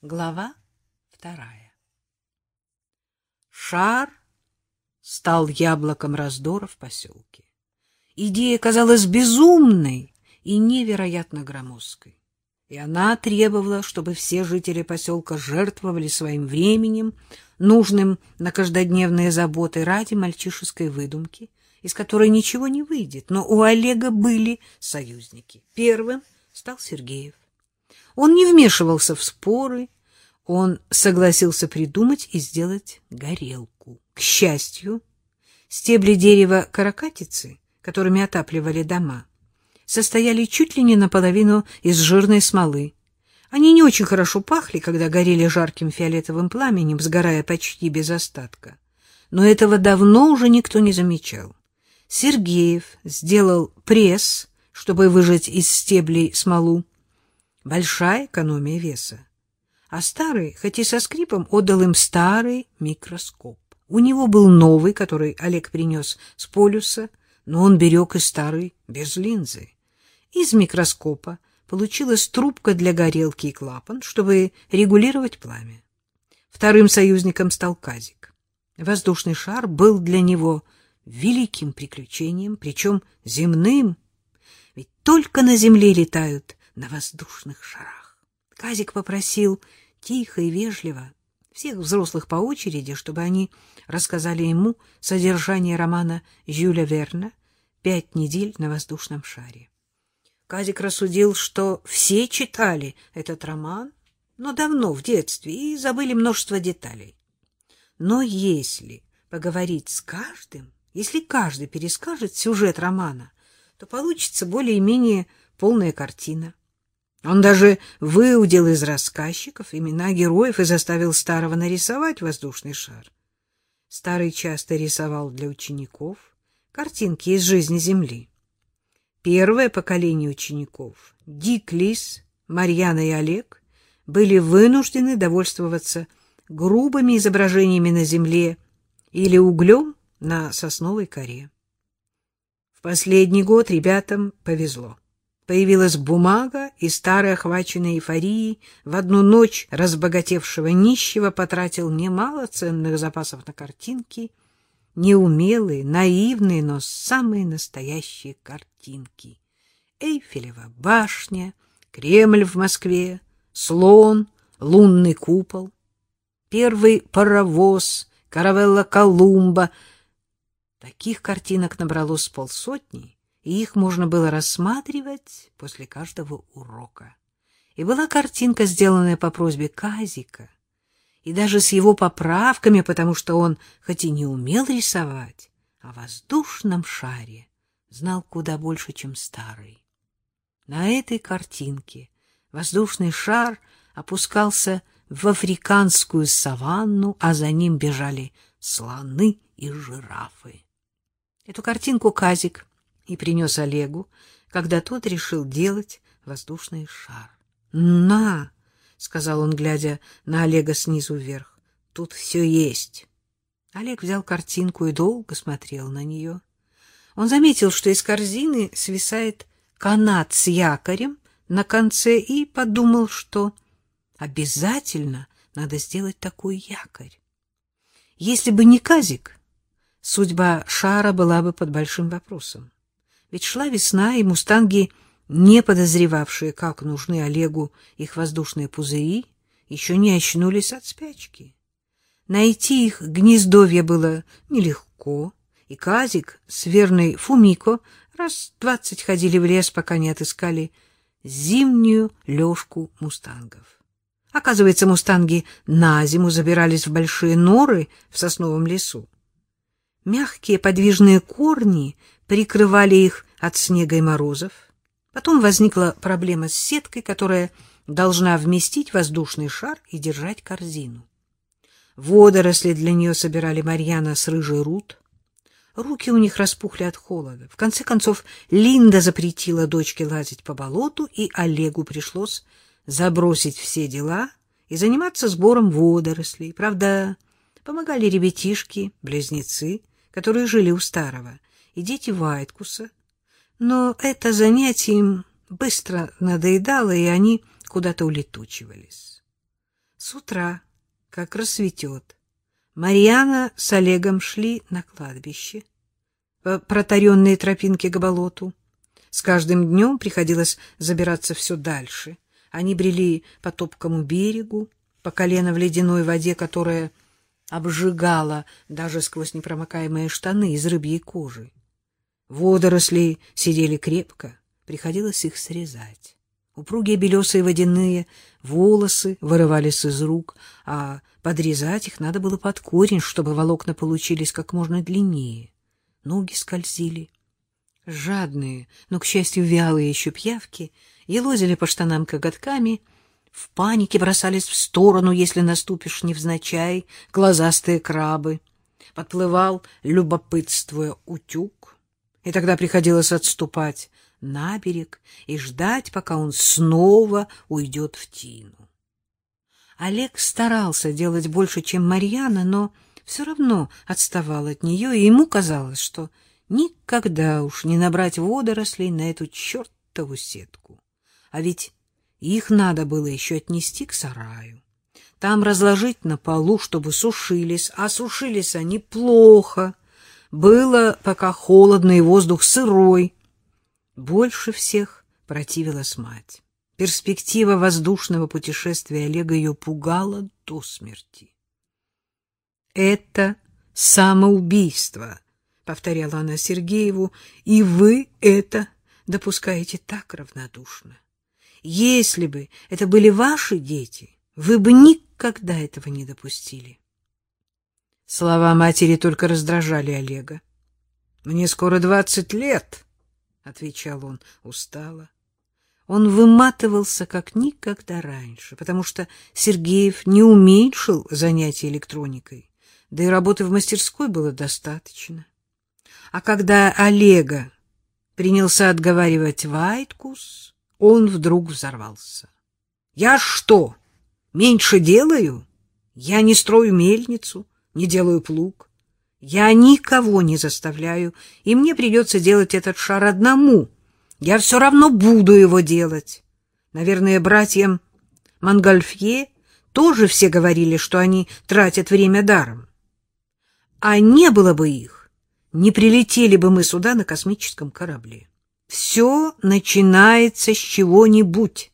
Глава вторая Шар стал яблоком раздора в поселке. Идея казалась безумной и невероятно громоздкой, и она требовала, чтобы все жители поселка жертвовали своим временем, нужным на каждодневные заботы ради мальчишеской выдумки, из которой ничего не выйдет. Но у Олега были союзники. Первым стал Сергеев. Он не вмешивался в споры, он согласился придумать и сделать горелку. К счастью, стебли дерева каракатицы, которыми отапливали дома, состояли чуть ли не наполовину из жирной смолы. Они не очень хорошо пахли, когда горели жарким фиолетовым пламенем, сгорая почти без остатка. Но этого давно уже никто не замечал. Сергеев сделал пресс, чтобы выжать из стеблей смолу, Большая экономия веса. А старый, хоть и со скрипом, отдал им старый микроскоп. У него был новый, который Олег принес с полюса, но он берег и старый без линзы. Из микроскопа получилась трубка для горелки и клапан, чтобы регулировать пламя. Вторым союзником стал Казик. Воздушный шар был для него великим приключением, причем земным, ведь только на земле летают на воздушных шарах. Казик попросил тихо и вежливо всех взрослых по очереди, чтобы они рассказали ему содержание романа Жюля Верна «Пять недель на воздушном шаре». Казик рассудил, что все читали этот роман, но давно, в детстве, и забыли множество деталей. Но если поговорить с каждым, если каждый перескажет сюжет романа, то получится более-менее полная картина. Он даже выудил из рассказчиков имена героев и заставил старого нарисовать воздушный шар. Старый часто рисовал для учеников картинки из жизни Земли. Первое поколение учеников, Дик Лис, Марьяна и Олег, были вынуждены довольствоваться грубыми изображениями на земле или углем на сосновой коре. В последний год ребятам повезло. Появилась бумага, и старый, охваченный эйфорией, в одну ночь разбогатевшего нищего потратил немало ценных запасов на картинки, неумелые, наивные, но самые настоящие картинки. Эйфелева башня, Кремль в Москве, слон, лунный купол, первый паровоз, каравелла Колумба. Таких картинок набралось полсотни, и их можно было рассматривать после каждого урока. И была картинка, сделанная по просьбе Казика, и даже с его поправками, потому что он, хоть и не умел рисовать, о воздушном шаре знал куда больше, чем старый. На этой картинке воздушный шар опускался в африканскую саванну, а за ним бежали слоны и жирафы. Эту картинку Казик и принес Олегу, когда тот решил делать воздушный шар. «На!» — сказал он, глядя на Олега снизу вверх. «Тут все есть». Олег взял картинку и долго смотрел на нее. Он заметил, что из корзины свисает канат с якорем на конце, и подумал, что обязательно надо сделать такой якорь. Если бы не Казик, судьба шара была бы под большим вопросом. Ведь шла весна, и мустанги, не подозревавшие, как нужны Олегу их воздушные пузыри, еще не очнулись от спячки. Найти их гнездовье было нелегко, и Казик с верной Фумико раз двадцать ходили в лес, пока не отыскали зимнюю лёжку мустангов. Оказывается, мустанги на зиму забирались в большие норы в сосновом лесу. Мягкие подвижные корни прикрывали их от снега и морозов. Потом возникла проблема с сеткой, которая должна вместить воздушный шар и держать корзину. Водоросли для нее собирали Марьяна с рыжей Рут. Руки у них распухли от холода. В конце концов, Линда запретила дочке лазить по болоту, и Олегу пришлось забросить все дела и заниматься сбором водорослей. Правда, помогали ребятишки, близнецы, которые жили у старого, и дети Вайткуса. Но это занятие им быстро надоедало, и они куда-то улетучивались. С утра, как рассветет, Марьяна с Олегом шли на кладбище по протаренной тропинке к болоту. С каждым днем приходилось забираться все дальше. Они брели по топкому берегу, по колено в ледяной воде, которая обжигала даже сквозь непромокаемые штаны из рыбьей кожи. Водоросли сидели крепко, приходилось их срезать. Упругие белесые водяные волосы вырывались из рук, а подрезать их надо было под корень, чтобы волокна получились как можно длиннее. Ноги скользили. Жадные, но, к счастью, вялые еще пьявки елозили по штанам коготками, в панике бросались в сторону, если наступишь невзначай, глазастые крабы. Подплывал, любопытствуя, утюг, и тогда приходилось отступать на берег и ждать, пока он снова уйдет в тину. Олег старался делать больше, чем Марьяна, но все равно отставал от нее, и ему казалось, что никогда уж не набрать водорослей на эту чертову сетку. А ведь их надо было еще отнести к сараю. Там разложить на полу, чтобы сушились, а сушились они плохо. Было пока холодно и воздух сырой, больше всех противилась мать. Перспектива воздушного путешествия Олега ее пугала до смерти. «Это самоубийство», — повторяла она Сергееву, — «и вы это допускаете так равнодушно. Если бы это были ваши дети, вы бы никогда этого не допустили». Слова матери только раздражали Олега. «Мне скоро двадцать лет», отвечал он устало. Он выматывался как никогда раньше, потому что Сергеев не уменьшил занятия электроникой, да и работы в мастерской было достаточно. А когда Олега принялся отговаривать Вайткус, он вдруг взорвался. — Я что, меньше делаю? Я не строю мельницу, не делаю плуг. Я никого не заставляю, и мне придется делать этот шар одному. Я все равно буду его делать. Наверное, братьям Монгольфье тоже все говорили, что они тратят время даром. А не было бы их, не прилетели бы мы сюда на космическом корабле. Все начинается с чего-нибудь.